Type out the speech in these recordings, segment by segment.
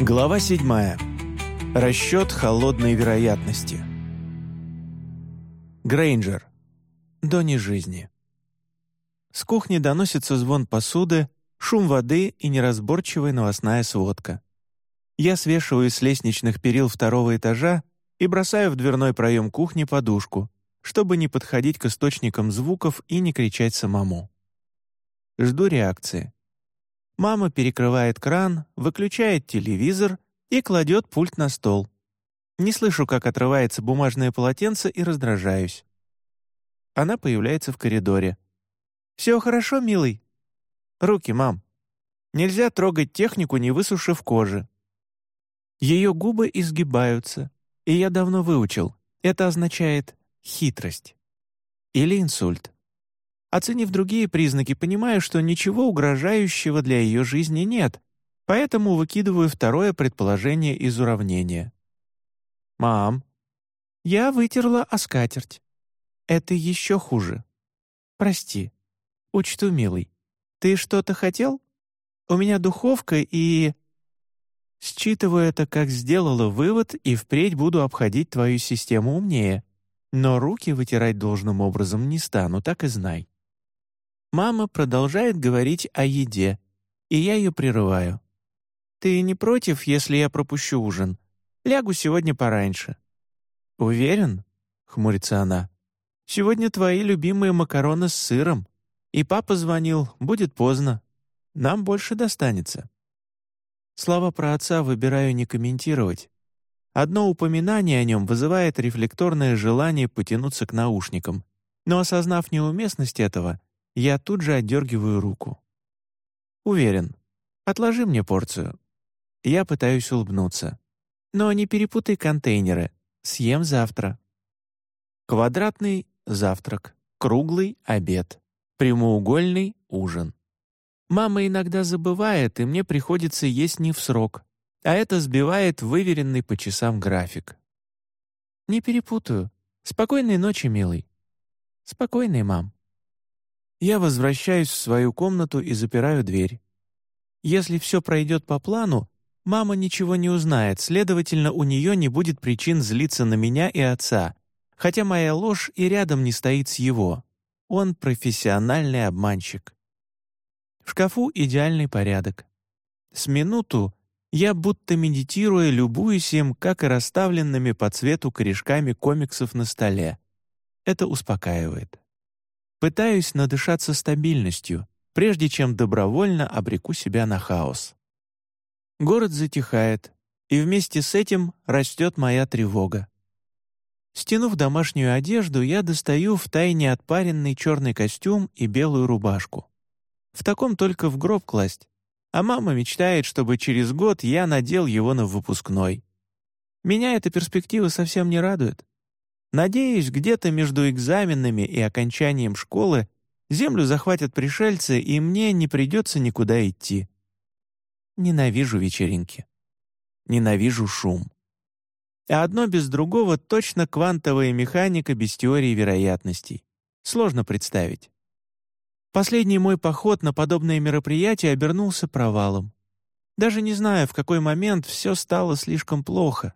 Глава 7. Расчет холодной вероятности. Грейнджер. Дони жизни. С кухни доносится звон посуды, шум воды и неразборчивая новостная сводка. Я свешиваю с лестничных перил второго этажа и бросаю в дверной проем кухни подушку, чтобы не подходить к источникам звуков и не кричать самому. Жду реакции. Мама перекрывает кран, выключает телевизор и кладет пульт на стол. Не слышу, как отрывается бумажное полотенце и раздражаюсь. Она появляется в коридоре. «Все хорошо, милый?» «Руки, мам. Нельзя трогать технику, не высушив кожи». Ее губы изгибаются, и я давно выучил. Это означает хитрость. Или инсульт. Оценив другие признаки, понимаю, что ничего угрожающего для ее жизни нет, поэтому выкидываю второе предположение из уравнения. «Мам, я вытерла о скатерть. Это еще хуже. Прости. Учту, милый. Ты что-то хотел? У меня духовка и...» Считываю это, как сделала вывод, и впредь буду обходить твою систему умнее. Но руки вытирать должным образом не стану, так и знай. Мама продолжает говорить о еде, и я ее прерываю. «Ты не против, если я пропущу ужин? Лягу сегодня пораньше». «Уверен?» — хмурится она. «Сегодня твои любимые макароны с сыром. И папа звонил, будет поздно. Нам больше достанется». Слова про отца выбираю не комментировать. Одно упоминание о нем вызывает рефлекторное желание потянуться к наушникам, но осознав неуместность этого, я тут же отдергиваю руку. Уверен. Отложи мне порцию. Я пытаюсь улыбнуться. Но не перепутай контейнеры. Съем завтра. Квадратный — завтрак. Круглый — обед. Прямоугольный — ужин. Мама иногда забывает, и мне приходится есть не в срок, а это сбивает выверенный по часам график. Не перепутаю. Спокойной ночи, милый. Спокойной, мам. Я возвращаюсь в свою комнату и запираю дверь. Если все пройдет по плану, мама ничего не узнает, следовательно, у нее не будет причин злиться на меня и отца, хотя моя ложь и рядом не стоит с его. Он профессиональный обманщик. В шкафу идеальный порядок. С минуту я, будто медитируя, любуюсь им, как и расставленными по цвету корешками комиксов на столе. Это успокаивает. Пытаюсь надышаться стабильностью, прежде чем добровольно обреку себя на хаос. Город затихает, и вместе с этим растет моя тревога. Стянув домашнюю одежду, я достаю в тайне отпаренный черный костюм и белую рубашку. В таком только в гроб класть, а мама мечтает, чтобы через год я надел его на выпускной. Меня эта перспектива совсем не радует. Надеюсь, где-то между экзаменами и окончанием школы землю захватят пришельцы, и мне не придется никуда идти. Ненавижу вечеринки. Ненавижу шум. А одно без другого точно квантовая механика без теории вероятностей. Сложно представить. Последний мой поход на подобное мероприятие обернулся провалом. Даже не знаю, в какой момент все стало слишком плохо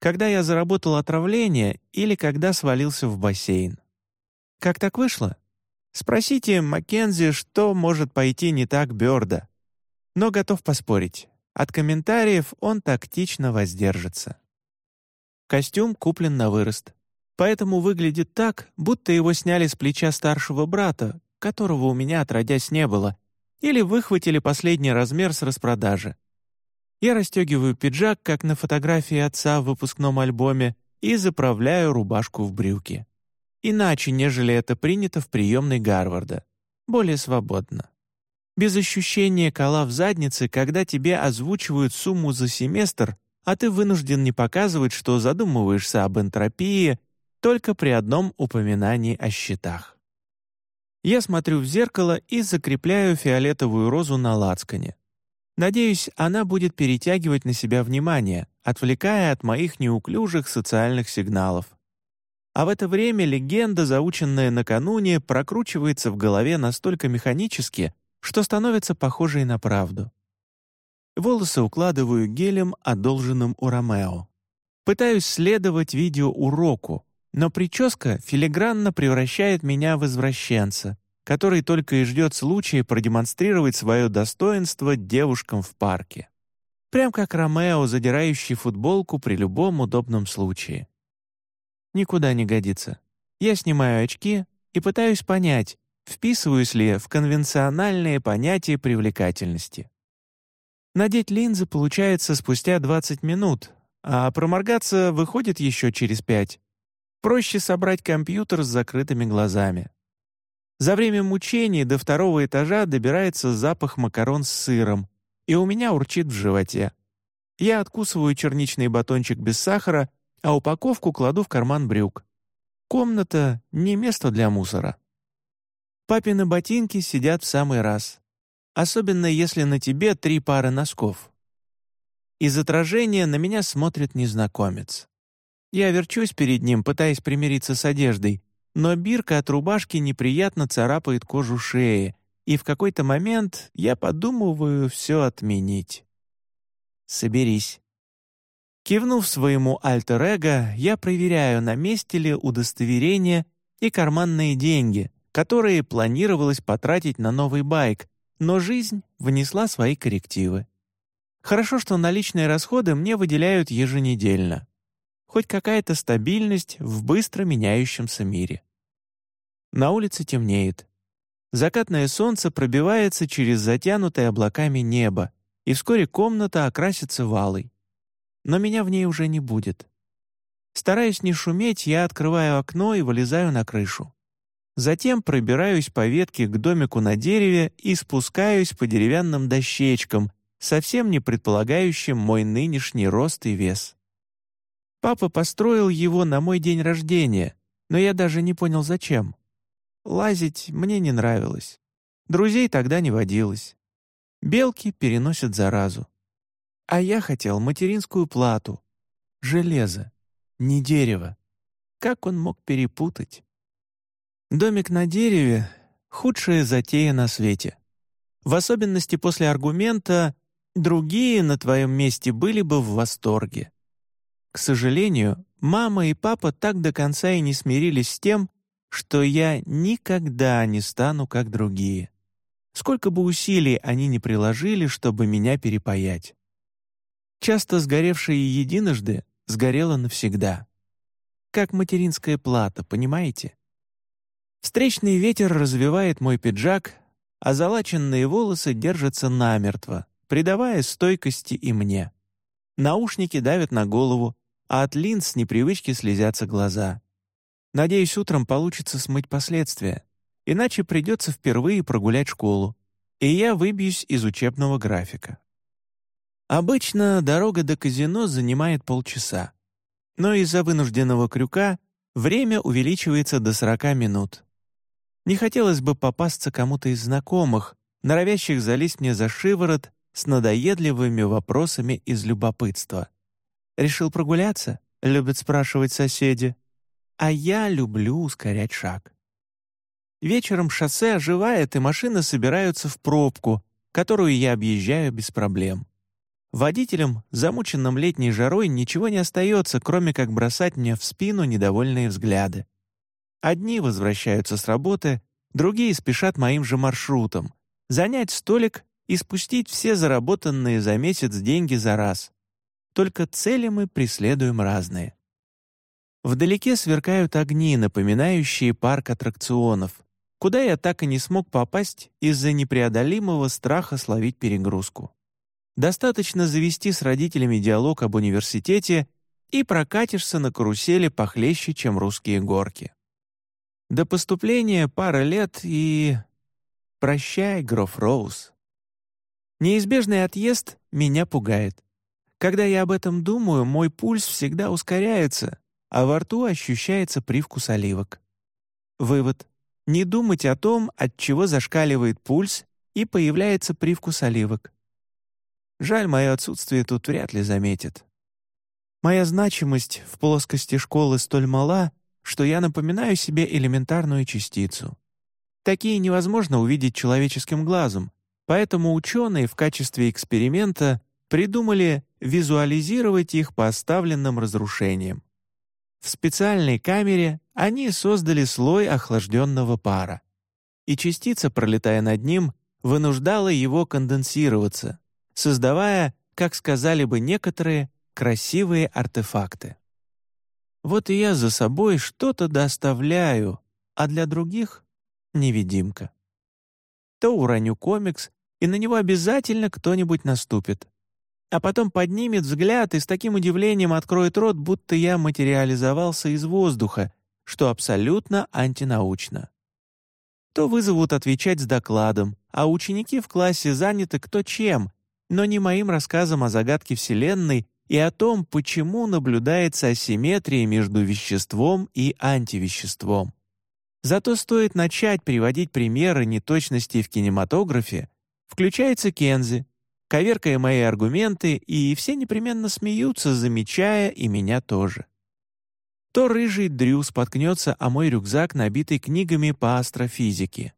когда я заработал отравление или когда свалился в бассейн. Как так вышло? Спросите Маккензи, что может пойти не так Бёрда. Но готов поспорить. От комментариев он тактично воздержится. Костюм куплен на вырост. Поэтому выглядит так, будто его сняли с плеча старшего брата, которого у меня отродясь не было, или выхватили последний размер с распродажи. Я расстегиваю пиджак, как на фотографии отца в выпускном альбоме, и заправляю рубашку в брюки. Иначе, нежели это принято в приемной Гарварда. Более свободно. Без ощущения кола в заднице, когда тебе озвучивают сумму за семестр, а ты вынужден не показывать, что задумываешься об энтропии только при одном упоминании о счетах. Я смотрю в зеркало и закрепляю фиолетовую розу на лацкане. Надеюсь, она будет перетягивать на себя внимание, отвлекая от моих неуклюжих социальных сигналов. А в это время легенда, заученная накануне, прокручивается в голове настолько механически, что становится похожей на правду. Волосы укладываю гелем, одолженным у Ромео. Пытаюсь следовать видеоуроку, но прическа филигранно превращает меня в извращенца, который только и ждет случая продемонстрировать свое достоинство девушкам в парке. Прям как Ромео, задирающий футболку при любом удобном случае. Никуда не годится. Я снимаю очки и пытаюсь понять, вписываюсь ли в конвенциональные понятия привлекательности. Надеть линзы получается спустя 20 минут, а проморгаться выходит еще через 5. Проще собрать компьютер с закрытыми глазами. За время мучений до второго этажа добирается запах макарон с сыром, и у меня урчит в животе. Я откусываю черничный батончик без сахара, а упаковку кладу в карман брюк. Комната — не место для мусора. Папины ботинки сидят в самый раз. Особенно если на тебе три пары носков. Из отражения на меня смотрит незнакомец. Я верчусь перед ним, пытаясь примириться с одеждой, но бирка от рубашки неприятно царапает кожу шеи, и в какой-то момент я подумываю все отменить. «Соберись». Кивнув своему альтер-эго, я проверяю, на месте ли удостоверение и карманные деньги, которые планировалось потратить на новый байк, но жизнь внесла свои коррективы. Хорошо, что наличные расходы мне выделяют еженедельно хоть какая-то стабильность в быстро меняющемся мире. На улице темнеет. Закатное солнце пробивается через затянутое облаками небо, и вскоре комната окрасится валой. Но меня в ней уже не будет. Стараясь не шуметь, я открываю окно и вылезаю на крышу. Затем пробираюсь по ветке к домику на дереве и спускаюсь по деревянным дощечкам, совсем не предполагающим мой нынешний рост и вес. Папа построил его на мой день рождения, но я даже не понял, зачем. Лазить мне не нравилось. Друзей тогда не водилось. Белки переносят заразу. А я хотел материнскую плату. Железо, не дерево. Как он мог перепутать? Домик на дереве — худшая затея на свете. В особенности после аргумента «другие на твоем месте были бы в восторге». К сожалению, мама и папа так до конца и не смирились с тем, что я никогда не стану как другие. Сколько бы усилий они ни приложили, чтобы меня перепаять. Часто сгоревшее единожды сгорело навсегда. Как материнская плата, понимаете? Встречный ветер развивает мой пиджак, а залаченные волосы держатся намертво, придавая стойкости и мне. Наушники давят на голову, а от линз непривычки слезятся глаза. Надеюсь, утром получится смыть последствия, иначе придется впервые прогулять школу, и я выбьюсь из учебного графика. Обычно дорога до казино занимает полчаса, но из-за вынужденного крюка время увеличивается до 40 минут. Не хотелось бы попасться кому-то из знакомых, норовящих залезть мне за шиворот с надоедливыми вопросами из любопытства — Решил прогуляться?» — любят спрашивать соседи. А я люблю ускорять шаг. Вечером шоссе оживает, и машины собираются в пробку, которую я объезжаю без проблем. Водителям, замученным летней жарой, ничего не остается, кроме как бросать мне в спину недовольные взгляды. Одни возвращаются с работы, другие спешат моим же маршрутом. Занять столик и спустить все заработанные за месяц деньги за раз только цели мы преследуем разные. Вдалеке сверкают огни, напоминающие парк аттракционов, куда я так и не смог попасть из-за непреодолимого страха словить перегрузку. Достаточно завести с родителями диалог об университете и прокатишься на карусели похлеще, чем русские горки. До поступления пара лет и... Прощай, Гроф Роуз. Неизбежный отъезд меня пугает. Когда я об этом думаю, мой пульс всегда ускоряется, а во рту ощущается привкус оливок. Вывод. Не думать о том, от чего зашкаливает пульс и появляется привкус оливок. Жаль, мое отсутствие тут вряд ли заметит. Моя значимость в плоскости школы столь мала, что я напоминаю себе элементарную частицу. Такие невозможно увидеть человеческим глазом, поэтому ученые в качестве эксперимента придумали визуализировать их по оставленным разрушениям. В специальной камере они создали слой охлажденного пара, и частица, пролетая над ним, вынуждала его конденсироваться, создавая, как сказали бы некоторые, красивые артефакты. Вот и я за собой что-то доставляю, а для других — невидимка. То уроню комикс, и на него обязательно кто-нибудь наступит. А потом поднимет взгляд и с таким удивлением откроет рот, будто я материализовался из воздуха, что абсолютно антинаучно. То вызовут отвечать с докладом, а ученики в классе заняты кто чем, но не моим рассказом о загадке Вселенной и о том, почему наблюдается асимметрия между веществом и антивеществом. Зато стоит начать приводить примеры неточностей в кинематографе, включается Кензи, коверкая мои аргументы, и все непременно смеются, замечая и меня тоже. То рыжий Дрю споткнется о мой рюкзак, набитый книгами по астрофизике.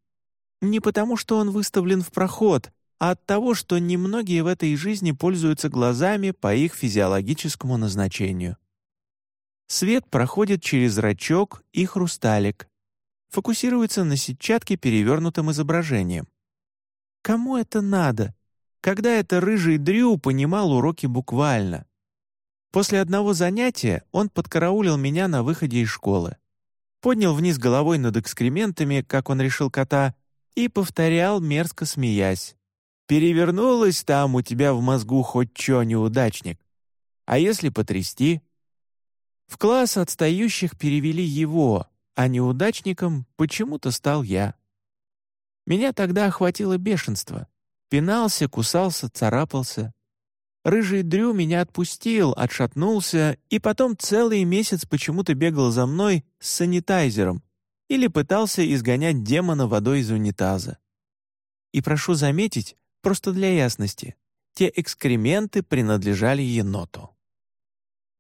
Не потому, что он выставлен в проход, а от того, что немногие в этой жизни пользуются глазами по их физиологическому назначению. Свет проходит через зрачок и хрусталик, фокусируется на сетчатке перевернутым изображением. Кому это надо, когда это рыжий Дрю понимал уроки буквально? После одного занятия он подкараулил меня на выходе из школы, поднял вниз головой над экскрементами, как он решил кота, и повторял, мерзко смеясь. «Перевернулось там у тебя в мозгу хоть чё, неудачник? А если потрясти?» В класс отстающих перевели его, а неудачником почему-то стал я. Меня тогда охватило бешенство. Пинался, кусался, царапался. Рыжий Дрю меня отпустил, отшатнулся, и потом целый месяц почему-то бегал за мной с санитайзером или пытался изгонять демона водой из унитаза. И прошу заметить, просто для ясности, те экскременты принадлежали еноту.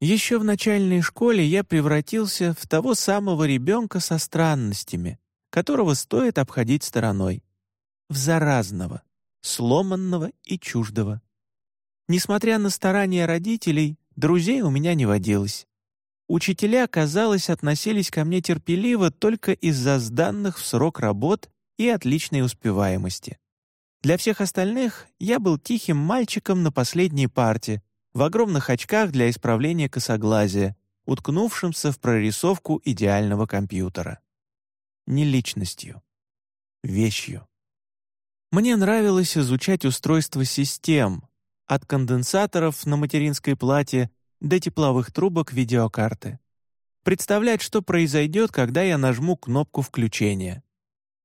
Еще в начальной школе я превратился в того самого ребенка со странностями, которого стоит обходить стороной. В заразного, сломанного и чуждого. Несмотря на старания родителей, друзей у меня не водилось. Учителя, казалось, относились ко мне терпеливо только из-за сданных в срок работ и отличной успеваемости. Для всех остальных я был тихим мальчиком на последней парте, в огромных очках для исправления косоглазия, уткнувшимся в прорисовку идеального компьютера. Не личностью, вещью. Мне нравилось изучать устройство систем, от конденсаторов на материнской плате до тепловых трубок видеокарты. Представлять, что произойдет, когда я нажму кнопку включения.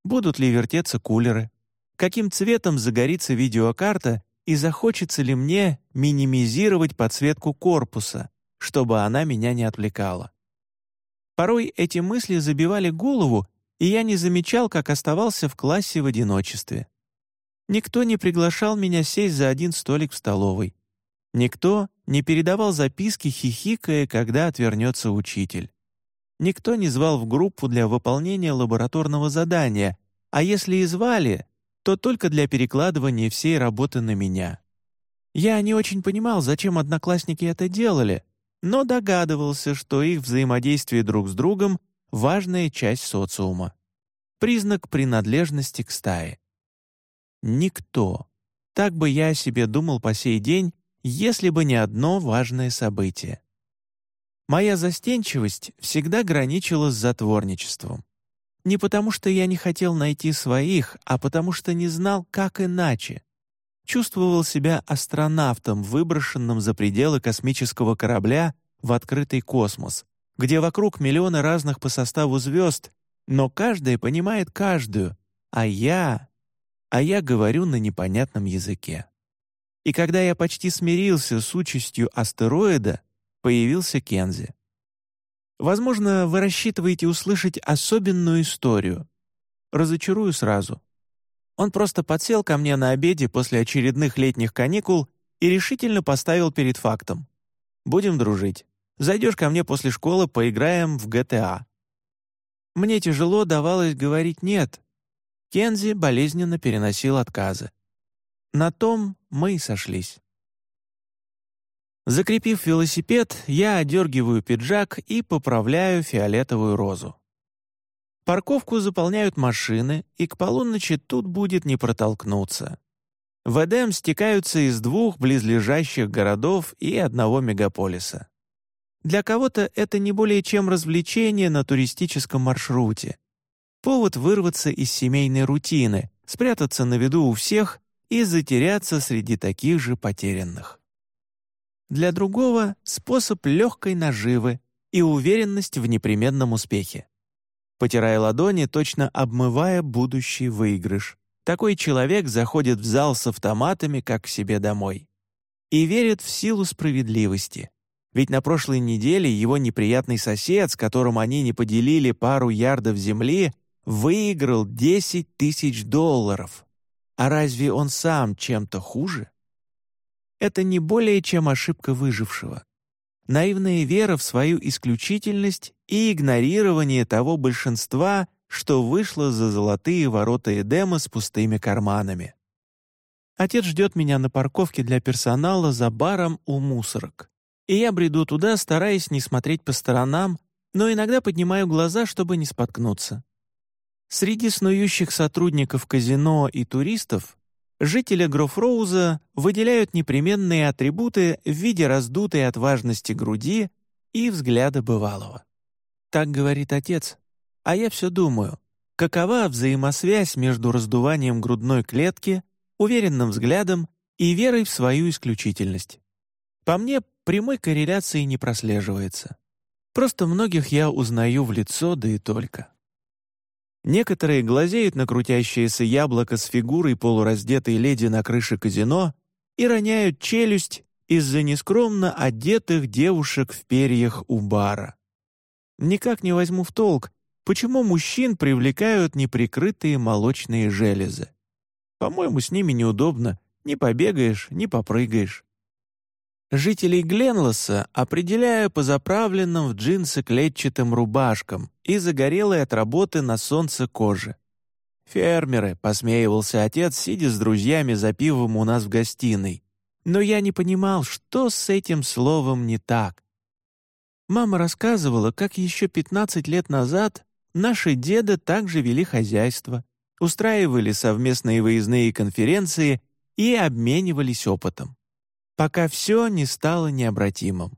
Будут ли вертеться кулеры? Каким цветом загорится видеокарта и захочется ли мне минимизировать подсветку корпуса, чтобы она меня не отвлекала. Порой эти мысли забивали голову, и я не замечал, как оставался в классе в одиночестве. Никто не приглашал меня сесть за один столик в столовой. Никто не передавал записки, хихикая, когда отвернется учитель. Никто не звал в группу для выполнения лабораторного задания, а если и звали, то только для перекладывания всей работы на меня. Я не очень понимал, зачем одноклассники это делали, но догадывался, что их взаимодействие друг с другом — важная часть социума. Признак принадлежности к стае. Никто. Так бы я о себе думал по сей день, если бы не одно важное событие. Моя застенчивость всегда граничила с затворничеством. Не потому, что я не хотел найти своих, а потому что не знал, как иначе. Чувствовал себя астронавтом, выброшенным за пределы космического корабля в открытый космос, где вокруг миллионы разных по составу звезд, но каждая понимает каждую, а я... А я говорю на непонятном языке. И когда я почти смирился с участью астероида, появился Кензи. Возможно, вы рассчитываете услышать особенную историю. Разочарую сразу. Он просто подсел ко мне на обеде после очередных летних каникул и решительно поставил перед фактом. «Будем дружить. Зайдешь ко мне после школы, поиграем в GTA». Мне тяжело давалось говорить «нет». Кензи болезненно переносил отказы. На том мы и сошлись. Закрепив велосипед, я одергиваю пиджак и поправляю фиолетовую розу. Парковку заполняют машины, и к полуночи тут будет не протолкнуться. В Эдем стекаются из двух близлежащих городов и одного мегаполиса. Для кого-то это не более чем развлечение на туристическом маршруте. Повод вырваться из семейной рутины, спрятаться на виду у всех и затеряться среди таких же потерянных. Для другого — способ легкой наживы и уверенность в непременном успехе. Потирая ладони, точно обмывая будущий выигрыш, такой человек заходит в зал с автоматами, как к себе домой. И верит в силу справедливости. Ведь на прошлой неделе его неприятный сосед, с которым они не поделили пару ярдов земли, выиграл 10 тысяч долларов. А разве он сам чем-то хуже? это не более чем ошибка выжившего. Наивная вера в свою исключительность и игнорирование того большинства, что вышло за золотые ворота Эдема с пустыми карманами. Отец ждет меня на парковке для персонала за баром у мусорок. И я бреду туда, стараясь не смотреть по сторонам, но иногда поднимаю глаза, чтобы не споткнуться. Среди снующих сотрудников казино и туристов жители Грофроуза выделяют непременные атрибуты в виде раздутой от важности груди и взгляда бывалого. Так говорит отец. А я все думаю, какова взаимосвязь между раздуванием грудной клетки, уверенным взглядом и верой в свою исключительность. По мне, прямой корреляции не прослеживается. Просто многих я узнаю в лицо, да и только. Некоторые глазеют на крутящееся яблоко с фигурой полураздетой леди на крыше казино и роняют челюсть из-за нескромно одетых девушек в перьях у бара. Никак не возьму в толк, почему мужчин привлекают неприкрытые молочные железы. По-моему, с ними неудобно, не побегаешь, не попрыгаешь. Жителей Гленлоса определяю по заправленным в джинсы клетчатым рубашкам и загорелой от работы на солнце кожи. «Фермеры», — посмеивался отец, сидя с друзьями за пивом у нас в гостиной. Но я не понимал, что с этим словом не так. Мама рассказывала, как еще 15 лет назад наши деды также вели хозяйство, устраивали совместные выездные конференции и обменивались опытом пока все не стало необратимым.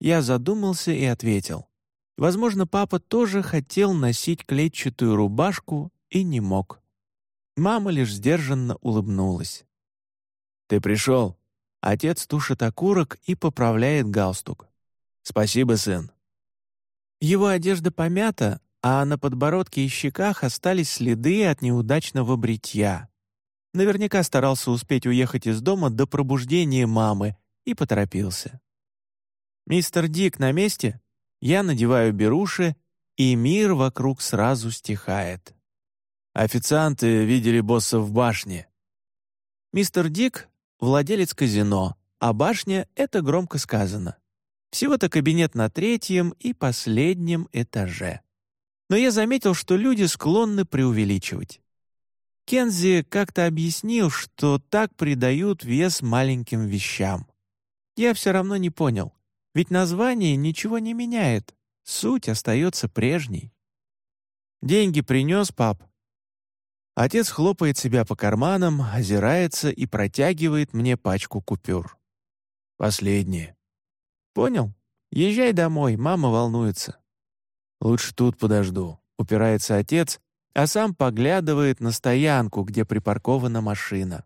Я задумался и ответил. Возможно, папа тоже хотел носить клетчатую рубашку и не мог. Мама лишь сдержанно улыбнулась. «Ты пришел?» Отец тушит окурок и поправляет галстук. «Спасибо, сын». Его одежда помята, а на подбородке и щеках остались следы от неудачного бритья. Наверняка старался успеть уехать из дома до пробуждения мамы и поторопился. «Мистер Дик на месте?» Я надеваю беруши, и мир вокруг сразу стихает. Официанты видели босса в башне. Мистер Дик — владелец казино, а башня — это громко сказано. Всего-то кабинет на третьем и последнем этаже. Но я заметил, что люди склонны преувеличивать. Кензи как-то объяснил, что так придают вес маленьким вещам. Я все равно не понял, ведь название ничего не меняет, суть остается прежней. «Деньги принес, пап?» Отец хлопает себя по карманам, озирается и протягивает мне пачку купюр. «Последние». «Понял? Езжай домой, мама волнуется». «Лучше тут подожду», — упирается отец, а сам поглядывает на стоянку, где припаркована машина.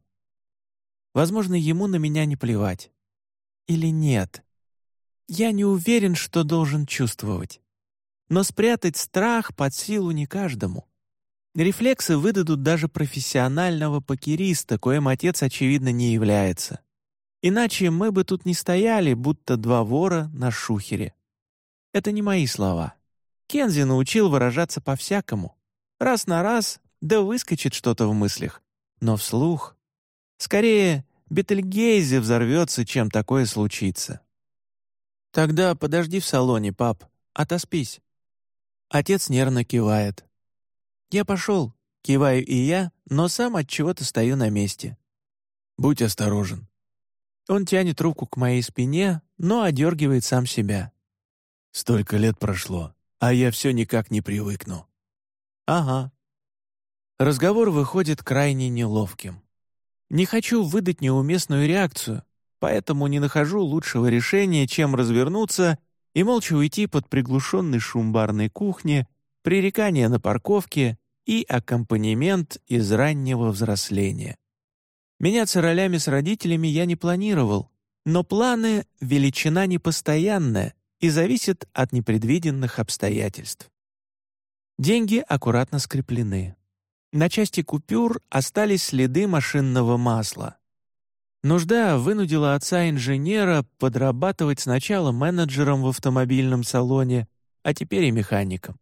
Возможно, ему на меня не плевать. Или нет. Я не уверен, что должен чувствовать. Но спрятать страх под силу не каждому. Рефлексы выдадут даже профессионального покериста, коим отец, очевидно, не является. Иначе мы бы тут не стояли, будто два вора на шухере. Это не мои слова. Кензи научил выражаться по-всякому. Раз на раз, да выскочит что-то в мыслях. Но вслух... Скорее, Бетельгейзе взорвется, чем такое случится. «Тогда подожди в салоне, пап, отоспись». Отец нервно кивает. «Я пошел», — киваю и я, но сам от чего то стою на месте. «Будь осторожен». Он тянет руку к моей спине, но одергивает сам себя. «Столько лет прошло, а я все никак не привыкну». «Ага». Разговор выходит крайне неловким. Не хочу выдать неуместную реакцию, поэтому не нахожу лучшего решения, чем развернуться и молча уйти под приглушенный шум барной кухни, пререкание на парковке и аккомпанемент из раннего взросления. Меняться ролями с родителями я не планировал, но планы — величина непостоянная и зависит от непредвиденных обстоятельств. Деньги аккуратно скреплены. На части купюр остались следы машинного масла. Нужда вынудила отца-инженера подрабатывать сначала менеджером в автомобильном салоне, а теперь и механиком.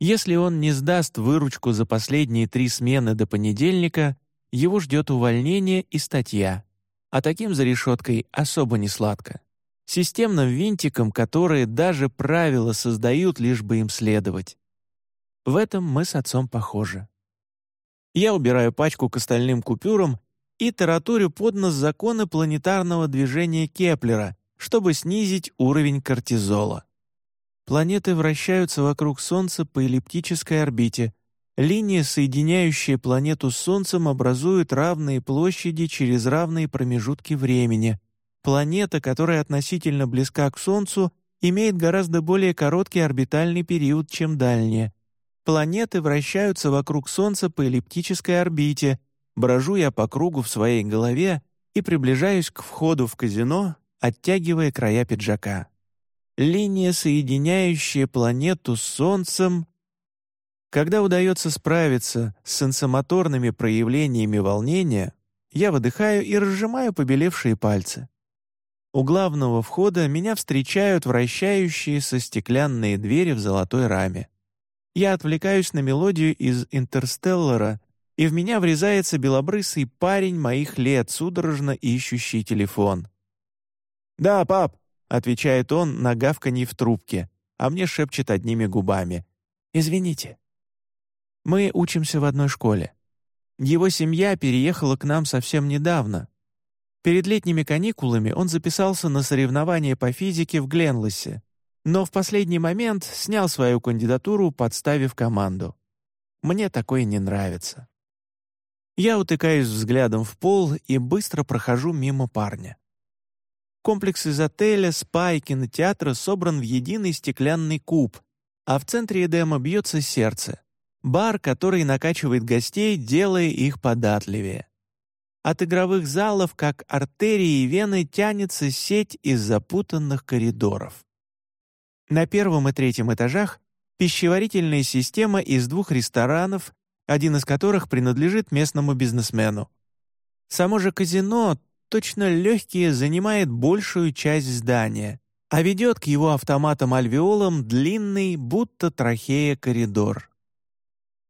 Если он не сдаст выручку за последние три смены до понедельника, его ждет увольнение и статья. А таким за решеткой особо не сладко. Системным винтиком, которые даже правила создают, лишь бы им следовать. В этом мы с отцом похожи. Я убираю пачку к остальным купюрам и тараторю под нос законы планетарного движения Кеплера, чтобы снизить уровень кортизола. Планеты вращаются вокруг Солнца по эллиптической орбите. Линия, соединяющая планету с Солнцем, образует равные площади через равные промежутки времени. Планета, которая относительно близка к Солнцу, имеет гораздо более короткий орбитальный период, чем дальняя. Планеты вращаются вокруг Солнца по эллиптической орбите — брожу я по кругу в своей голове и приближаюсь к входу в казино, оттягивая края пиджака. Линия, соединяющая планету с Солнцем. Когда удается справиться с сенсомоторными проявлениями волнения, я выдыхаю и разжимаю побелевшие пальцы. У главного входа меня встречают вращающиеся стеклянные двери в золотой раме. Я отвлекаюсь на мелодию из «Интерстеллара», и в меня врезается белобрысый парень моих лет, судорожно ищущий телефон. «Да, пап», — отвечает он на гавканье в трубке, а мне шепчет одними губами. «Извините». Мы учимся в одной школе. Его семья переехала к нам совсем недавно. Перед летними каникулами он записался на соревнования по физике в Гленлосе, но в последний момент снял свою кандидатуру, подставив команду. Мне такое не нравится. Я утыкаюсь взглядом в пол и быстро прохожу мимо парня. Комплекс из отеля, спа и кинотеатра собран в единый стеклянный куб, а в центре Эдема бьется сердце. Бар, который накачивает гостей, делая их податливее. От игровых залов, как артерии и вены, тянется сеть из запутанных коридоров. На первом и третьем этажах пищеварительная система из двух ресторанов, один из которых принадлежит местному бизнесмену. Само же казино, точно легкие, занимает большую часть здания, а ведет к его автоматам-альвеолам длинный, будто трахея, коридор.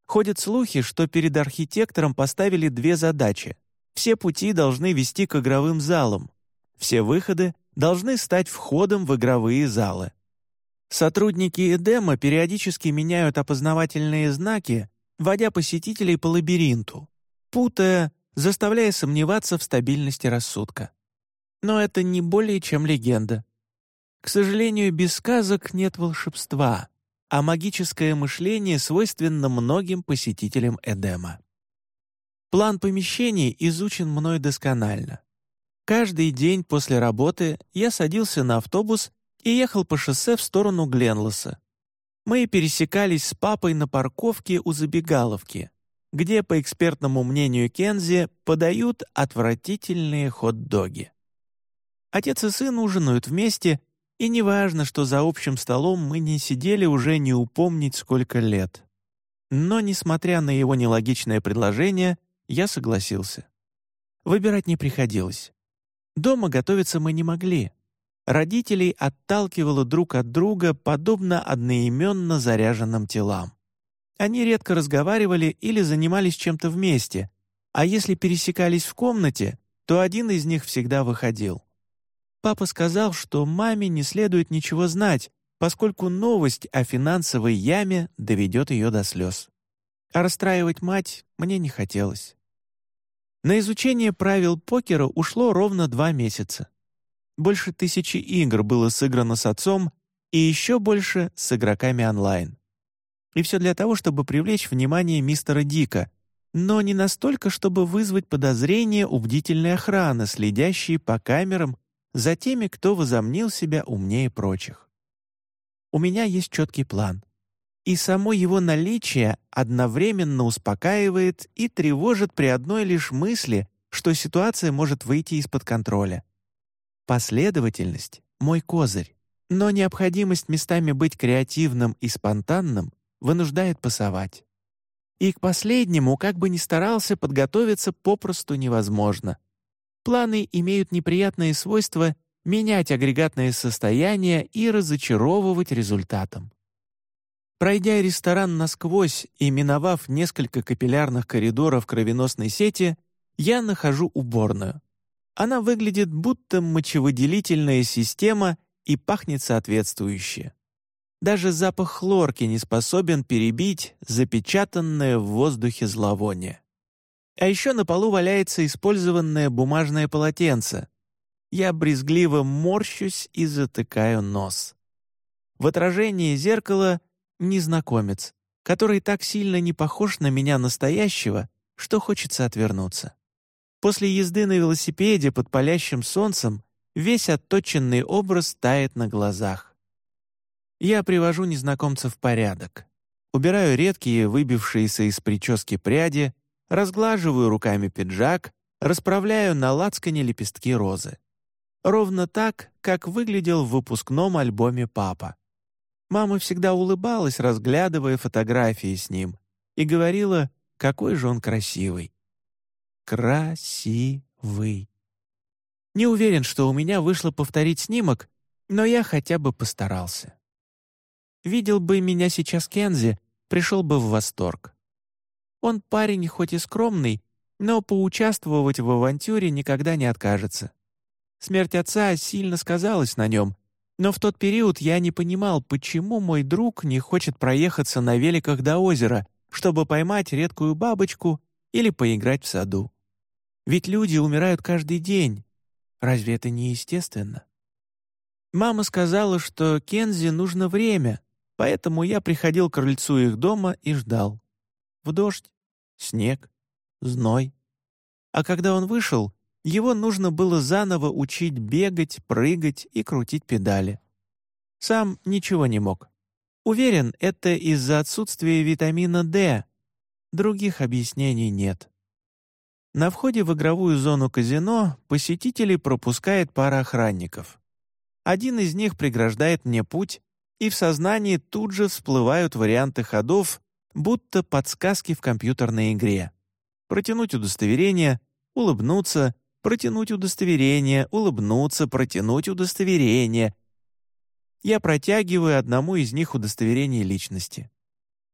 Ходят слухи, что перед архитектором поставили две задачи. Все пути должны вести к игровым залам. Все выходы должны стать входом в игровые залы. Сотрудники Эдема периодически меняют опознавательные знаки, водя посетителей по лабиринту, путая, заставляя сомневаться в стабильности рассудка. Но это не более чем легенда. К сожалению, без сказок нет волшебства, а магическое мышление свойственно многим посетителям Эдема. План помещений изучен мной досконально. Каждый день после работы я садился на автобус и ехал по шоссе в сторону Гленлоса, мы пересекались с папой на парковке у забегаловки, где, по экспертному мнению Кензи, подают отвратительные хот-доги. Отец и сын ужинают вместе, и неважно, что за общим столом мы не сидели уже не упомнить сколько лет. Но, несмотря на его нелогичное предложение, я согласился. Выбирать не приходилось. Дома готовиться мы не могли, родителей отталкивало друг от друга подобно одноименно заряженным телам. Они редко разговаривали или занимались чем-то вместе, а если пересекались в комнате, то один из них всегда выходил. Папа сказал, что маме не следует ничего знать, поскольку новость о финансовой яме доведет ее до слез. А расстраивать мать мне не хотелось. На изучение правил покера ушло ровно два месяца. Больше тысячи игр было сыграно с отцом и еще больше с игроками онлайн. И все для того, чтобы привлечь внимание мистера Дика, но не настолько, чтобы вызвать подозрение у бдительной охраны, следящей по камерам за теми, кто возомнил себя умнее прочих. У меня есть четкий план. И само его наличие одновременно успокаивает и тревожит при одной лишь мысли, что ситуация может выйти из-под контроля. Последовательность — мой козырь, но необходимость местами быть креативным и спонтанным вынуждает пасовать. И к последнему, как бы ни старался, подготовиться попросту невозможно. Планы имеют неприятные свойства менять агрегатное состояние и разочаровывать результатом. Пройдя ресторан насквозь и миновав несколько капиллярных коридоров кровеносной сети, я нахожу уборную. Она выглядит будто мочевыделительная система и пахнет соответствующе. Даже запах хлорки не способен перебить запечатанное в воздухе зловоние. А еще на полу валяется использованное бумажное полотенце. Я брезгливо морщусь и затыкаю нос. В отражении зеркала незнакомец, который так сильно не похож на меня настоящего, что хочется отвернуться. После езды на велосипеде под палящим солнцем весь отточенный образ тает на глазах. Я привожу незнакомца в порядок. Убираю редкие, выбившиеся из прически пряди, разглаживаю руками пиджак, расправляю на лацкане лепестки розы. Ровно так, как выглядел в выпускном альбоме папа. Мама всегда улыбалась, разглядывая фотографии с ним, и говорила, какой же он красивый. Красивый. Не уверен, что у меня вышло повторить снимок, но я хотя бы постарался. Видел бы меня сейчас Кензи, пришел бы в восторг. Он парень хоть и скромный, но поучаствовать в авантюре никогда не откажется. Смерть отца сильно сказалась на нем, но в тот период я не понимал, почему мой друг не хочет проехаться на великах до озера, чтобы поймать редкую бабочку или поиграть в саду. Ведь люди умирают каждый день. Разве это не естественно? Мама сказала, что Кензи нужно время, Поэтому я приходил к крыльцу их дома и ждал. В дождь, снег, зной. А когда он вышел, его нужно было заново учить бегать, прыгать и крутить педали. Сам ничего не мог. Уверен, это из-за отсутствия витамина D. Других объяснений нет. На входе в игровую зону казино посетителей пропускает пара охранников. Один из них преграждает мне путь, и в сознании тут же всплывают варианты ходов, будто подсказки в компьютерной игре. Протянуть удостоверение, улыбнуться, протянуть удостоверение, улыбнуться, протянуть удостоверение. Я протягиваю одному из них удостоверение личности.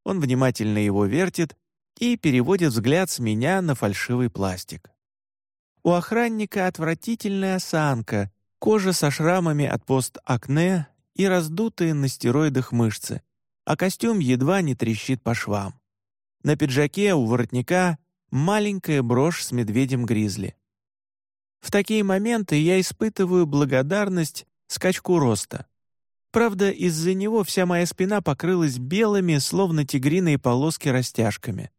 Он внимательно его вертит и переводит взгляд с меня на фальшивый пластик. У охранника отвратительная осанка, кожа со шрамами от пост-акне и раздутые на стероидах мышцы, а костюм едва не трещит по швам. На пиджаке у воротника маленькая брошь с медведем-гризли. В такие моменты я испытываю благодарность скачку роста. Правда, из-за него вся моя спина покрылась белыми, словно тигриные полоски растяжками.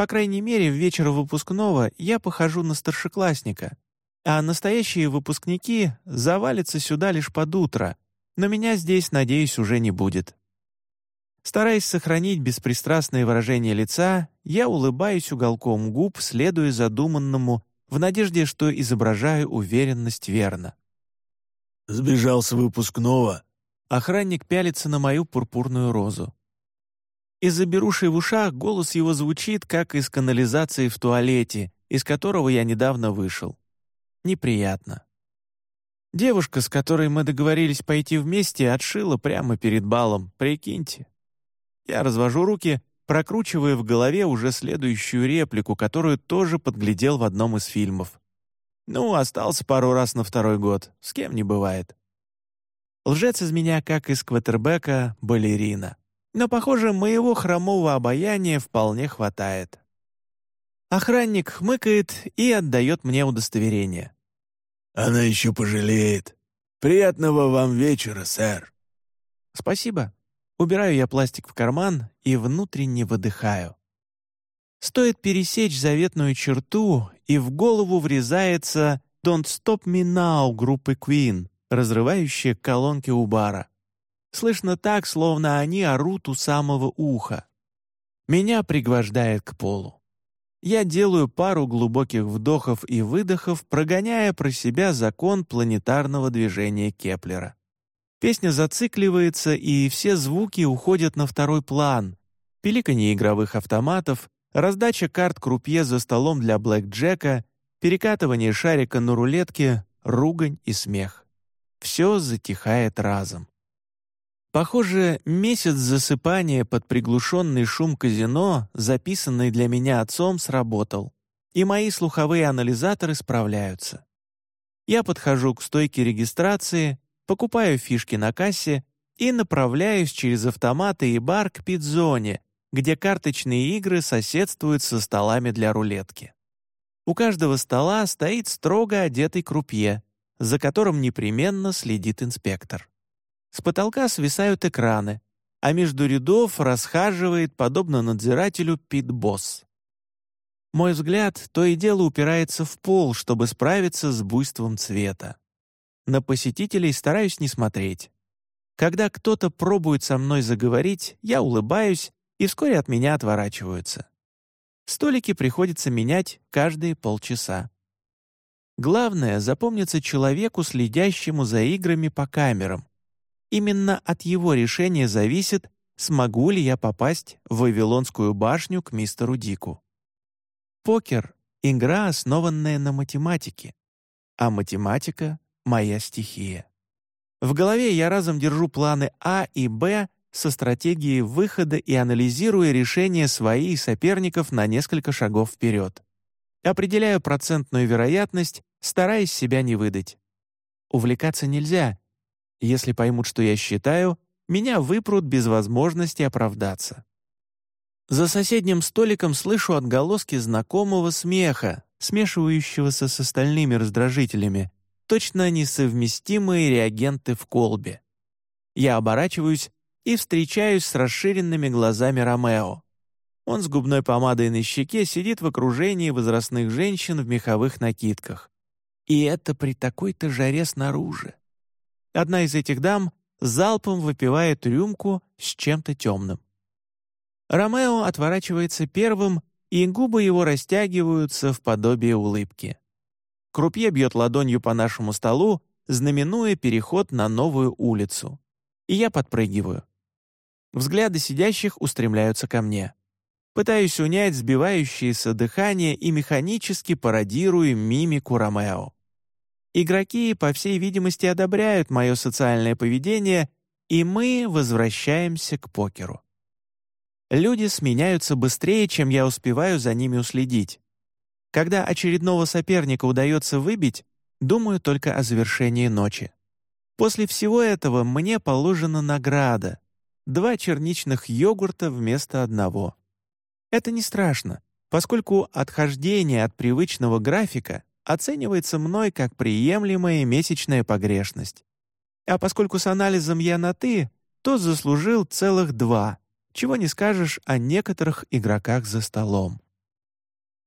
По крайней мере, в вечер выпускного я похожу на старшеклассника, а настоящие выпускники завалятся сюда лишь под утро, но меня здесь, надеюсь, уже не будет. Стараясь сохранить беспристрастное выражение лица, я улыбаюсь уголком губ, следуя задуманному, в надежде, что изображаю уверенность верно. «Сбежал с выпускного». Охранник пялится на мою пурпурную розу. Из-за в ушах голос его звучит, как из канализации в туалете, из которого я недавно вышел. Неприятно. Девушка, с которой мы договорились пойти вместе, отшила прямо перед балом, прикиньте. Я развожу руки, прокручивая в голове уже следующую реплику, которую тоже подглядел в одном из фильмов. Ну, остался пару раз на второй год, с кем не бывает. Лжец из меня, как из квотербека, балерина. Но, похоже, моего хромого обаяния вполне хватает. Охранник хмыкает и отдает мне удостоверение. «Она еще пожалеет. Приятного вам вечера, сэр». «Спасибо». Убираю я пластик в карман и внутренне выдыхаю. Стоит пересечь заветную черту, и в голову врезается «Don't Stop Me Now» группы Queen, разрывающая колонки у бара. Слышно так, словно они орут у самого уха. Меня пригвождает к полу. Я делаю пару глубоких вдохов и выдохов, прогоняя про себя закон планетарного движения Кеплера. Песня зацикливается, и все звуки уходят на второй план. Пиликанье игровых автоматов, раздача карт крупье за столом для блэк-джека, перекатывание шарика на рулетке, ругань и смех. Все затихает разом. Похоже, месяц засыпания под приглушенный шум казино, записанный для меня отцом, сработал, и мои слуховые анализаторы справляются. Я подхожу к стойке регистрации, покупаю фишки на кассе и направляюсь через автоматы и бар к пит-зоне, где карточные игры соседствуют со столами для рулетки. У каждого стола стоит строго одетый крупье, за которым непременно следит инспектор. С потолка свисают экраны, а между рядов расхаживает, подобно надзирателю, пит-босс. Мой взгляд то и дело упирается в пол, чтобы справиться с буйством цвета. На посетителей стараюсь не смотреть. Когда кто-то пробует со мной заговорить, я улыбаюсь, и вскоре от меня отворачиваются. Столики приходится менять каждые полчаса. Главное — запомниться человеку, следящему за играми по камерам, Именно от его решения зависит, смогу ли я попасть в Вавилонскую башню к мистеру Дику. Покер — игра, основанная на математике, а математика — моя стихия. В голове я разом держу планы А и Б со стратегией выхода и анализируя решения своих соперников на несколько шагов вперед. Определяю процентную вероятность, стараясь себя не выдать. Увлекаться нельзя, если поймут, что я считаю, меня выпрут без возможности оправдаться. За соседним столиком слышу отголоски знакомого смеха, смешивающегося с остальными раздражителями, точно несовместимые реагенты в колбе. Я оборачиваюсь и встречаюсь с расширенными глазами Ромео. Он с губной помадой на щеке сидит в окружении возрастных женщин в меховых накидках. И это при такой-то жаре снаружи. Одна из этих дам залпом выпивает рюмку с чем-то темным. Ромео отворачивается первым, и губы его растягиваются в подобие улыбки. Крупье бьет ладонью по нашему столу, знаменуя переход на новую улицу. И я подпрыгиваю. Взгляды сидящих устремляются ко мне. Пытаюсь унять сбивающееся дыхание и механически пародирую мимику Ромео. Игроки, по всей видимости, одобряют мое социальное поведение, и мы возвращаемся к покеру. Люди сменяются быстрее, чем я успеваю за ними уследить. Когда очередного соперника удается выбить, думаю только о завершении ночи. После всего этого мне положена награда — два черничных йогурта вместо одного. Это не страшно, поскольку отхождение от привычного графика оценивается мной как приемлемая месячная погрешность. А поскольку с анализом я на «ты», то заслужил целых два, чего не скажешь о некоторых игроках за столом.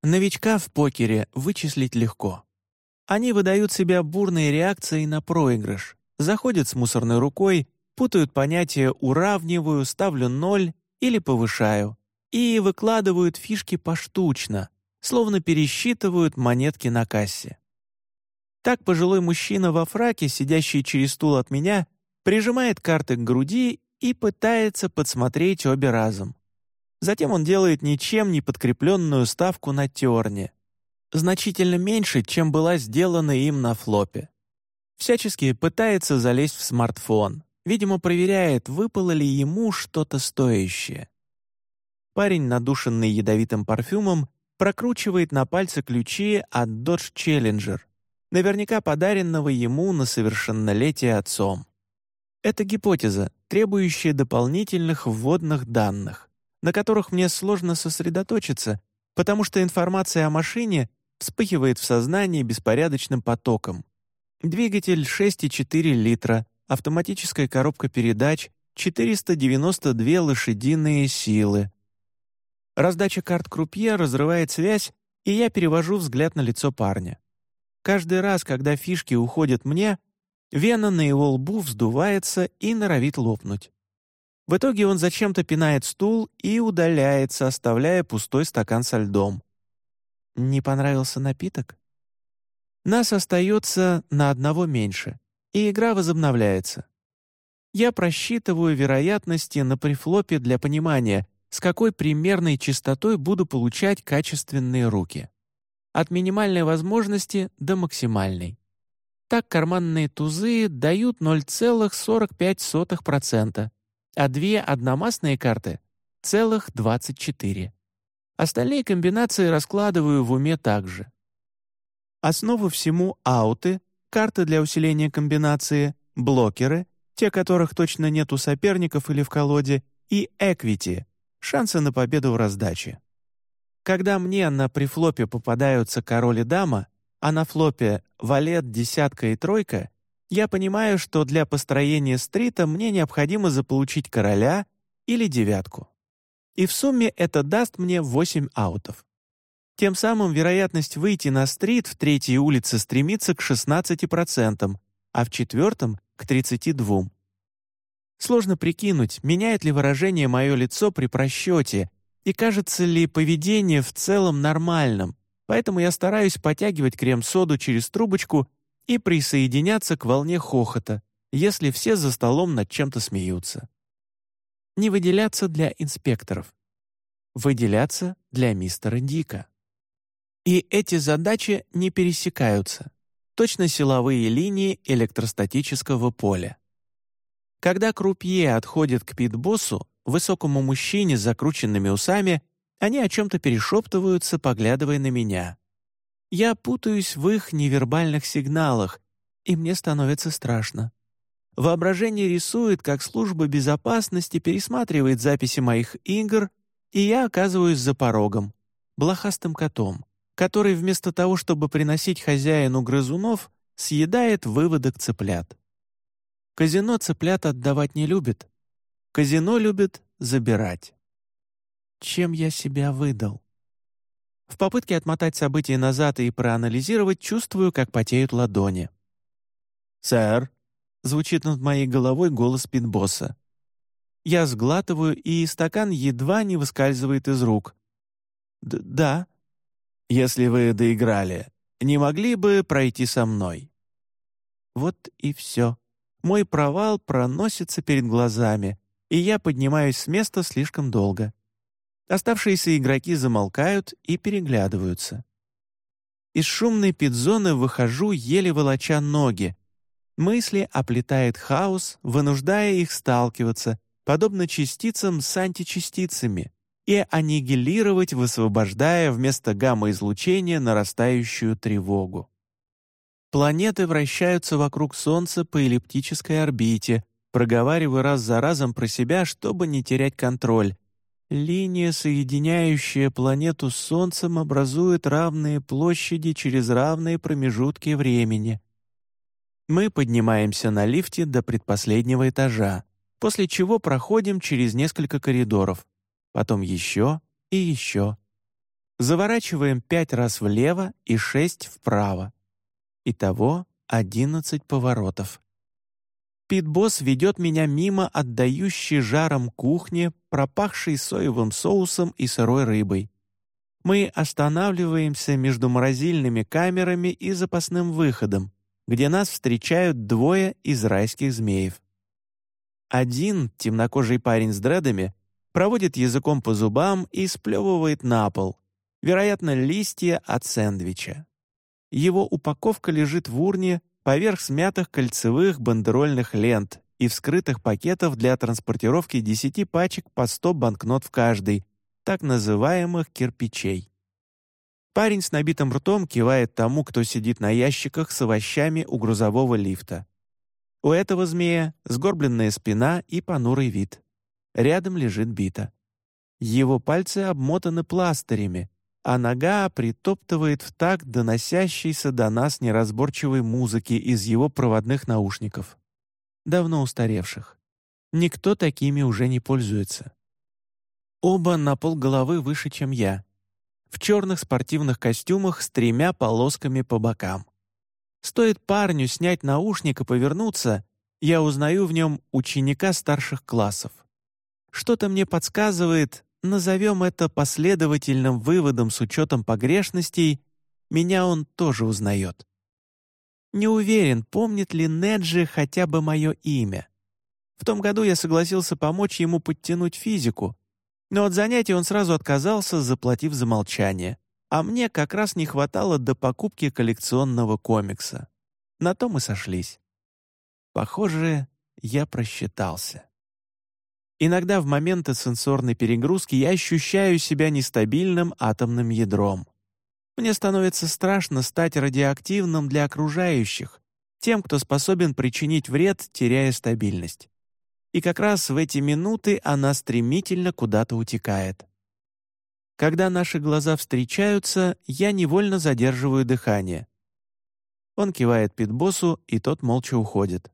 Новичка в покере вычислить легко. Они выдают себя бурной реакцией на проигрыш, заходят с мусорной рукой, путают понятия «уравниваю», «ставлю ноль» или «повышаю» и выкладывают фишки поштучно, словно пересчитывают монетки на кассе. Так пожилой мужчина во фраке, сидящий через стул от меня, прижимает карты к груди и пытается подсмотреть обе разом. Затем он делает ничем не подкрепленную ставку на терне. Значительно меньше, чем была сделана им на флопе. Всячески пытается залезть в смартфон. Видимо, проверяет, выпало ли ему что-то стоящее. Парень, надушенный ядовитым парфюмом, прокручивает на пальце ключи от Dodge Challenger, наверняка подаренного ему на совершеннолетие отцом. Это гипотеза, требующая дополнительных вводных данных, на которых мне сложно сосредоточиться, потому что информация о машине вспыхивает в сознании беспорядочным потоком. Двигатель 6,4 литра, автоматическая коробка передач, 492 лошадиные силы. Раздача карт крупье разрывает связь, и я перевожу взгляд на лицо парня. Каждый раз, когда фишки уходят мне, вена на его лбу вздувается и норовит лопнуть. В итоге он зачем-то пинает стул и удаляется, оставляя пустой стакан со льдом. Не понравился напиток? Нас остается на одного меньше, и игра возобновляется. Я просчитываю вероятности на префлопе для понимания, с какой примерной частотой буду получать качественные руки. От минимальной возможности до максимальной. Так карманные тузы дают 0,45%, а две одномастные карты — целых 24. Остальные комбинации раскладываю в уме также. Основу всему — ауты, карты для усиления комбинации, блокеры, те, которых точно нет у соперников или в колоде, и эквити, шансы на победу в раздаче. Когда мне на прифлопе попадаются король и дама, а на флопе валет, десятка и тройка, я понимаю, что для построения стрита мне необходимо заполучить короля или девятку. И в сумме это даст мне 8 аутов. Тем самым вероятность выйти на стрит в третьей улице стремится к 16%, а в четвертом — к 32%. Сложно прикинуть, меняет ли выражение мое лицо при просчете и кажется ли поведение в целом нормальным, поэтому я стараюсь потягивать крем-соду через трубочку и присоединяться к волне хохота, если все за столом над чем-то смеются. Не выделяться для инспекторов. Выделяться для мистера Дика. И эти задачи не пересекаются. Точно силовые линии электростатического поля. Когда крупье отходит к пит-боссу, высокому мужчине с закрученными усами, они о чем-то перешептываются, поглядывая на меня. Я путаюсь в их невербальных сигналах, и мне становится страшно. Воображение рисует, как служба безопасности пересматривает записи моих игр, и я оказываюсь за порогом, блохастым котом, который вместо того, чтобы приносить хозяину грызунов, съедает выводок цыплят. Казино цыплят отдавать не любит. Казино любит забирать. Чем я себя выдал? В попытке отмотать события назад и проанализировать, чувствую, как потеют ладони. «Сэр», — звучит над моей головой голос пинбосса. Я сглатываю, и стакан едва не выскальзывает из рук. Д «Да». «Если вы доиграли, не могли бы пройти со мной?» Вот и все. Мой провал проносится перед глазами, и я поднимаюсь с места слишком долго. Оставшиеся игроки замолкают и переглядываются. Из шумной пидзоны выхожу, еле волоча ноги. Мысли оплетает хаос, вынуждая их сталкиваться, подобно частицам с античастицами, и аннигилировать, высвобождая вместо гамма-излучения нарастающую тревогу. Планеты вращаются вокруг Солнца по эллиптической орбите, проговаривая раз за разом про себя, чтобы не терять контроль. Линия, соединяющая планету с Солнцем, образует равные площади через равные промежутки времени. Мы поднимаемся на лифте до предпоследнего этажа, после чего проходим через несколько коридоров, потом еще и еще. Заворачиваем пять раз влево и шесть вправо. Итого одиннадцать поворотов. Пит-босс ведет меня мимо отдающей жаром кухни, пропахшей соевым соусом и сырой рыбой. Мы останавливаемся между морозильными камерами и запасным выходом, где нас встречают двое из райских змеев. Один, темнокожий парень с дредами, проводит языком по зубам и сплевывает на пол, вероятно, листья от сэндвича. Его упаковка лежит в урне поверх смятых кольцевых бандерольных лент и вскрытых пакетов для транспортировки 10 пачек по 100 банкнот в каждой, так называемых кирпичей. Парень с набитым ртом кивает тому, кто сидит на ящиках с овощами у грузового лифта. У этого змея сгорбленная спина и понурый вид. Рядом лежит бита. Его пальцы обмотаны пластырями, а нога притоптывает в такт доносящейся до нас неразборчивой музыки из его проводных наушников. Давно устаревших. Никто такими уже не пользуется. Оба на пол головы выше, чем я. В черных спортивных костюмах с тремя полосками по бокам. Стоит парню снять наушник и повернуться, я узнаю в нем ученика старших классов. Что-то мне подсказывает, назовем это последовательным выводом с учетом погрешностей, меня он тоже узнает. Не уверен, помнит ли Неджи хотя бы мое имя. В том году я согласился помочь ему подтянуть физику, но от занятий он сразу отказался, заплатив за молчание. А мне как раз не хватало до покупки коллекционного комикса. На том и сошлись. Похоже, я просчитался. Иногда в моменты сенсорной перегрузки я ощущаю себя нестабильным атомным ядром. Мне становится страшно стать радиоактивным для окружающих, тем, кто способен причинить вред, теряя стабильность. И как раз в эти минуты она стремительно куда-то утекает. Когда наши глаза встречаются, я невольно задерживаю дыхание. Он кивает питбоссу, и тот молча уходит.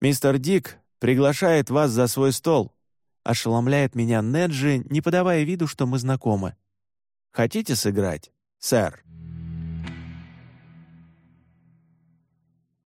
«Мистер Дик приглашает вас за свой стол», ошеломляет меня Неджи, не подавая виду, что мы знакомы. «Хотите сыграть, сэр?»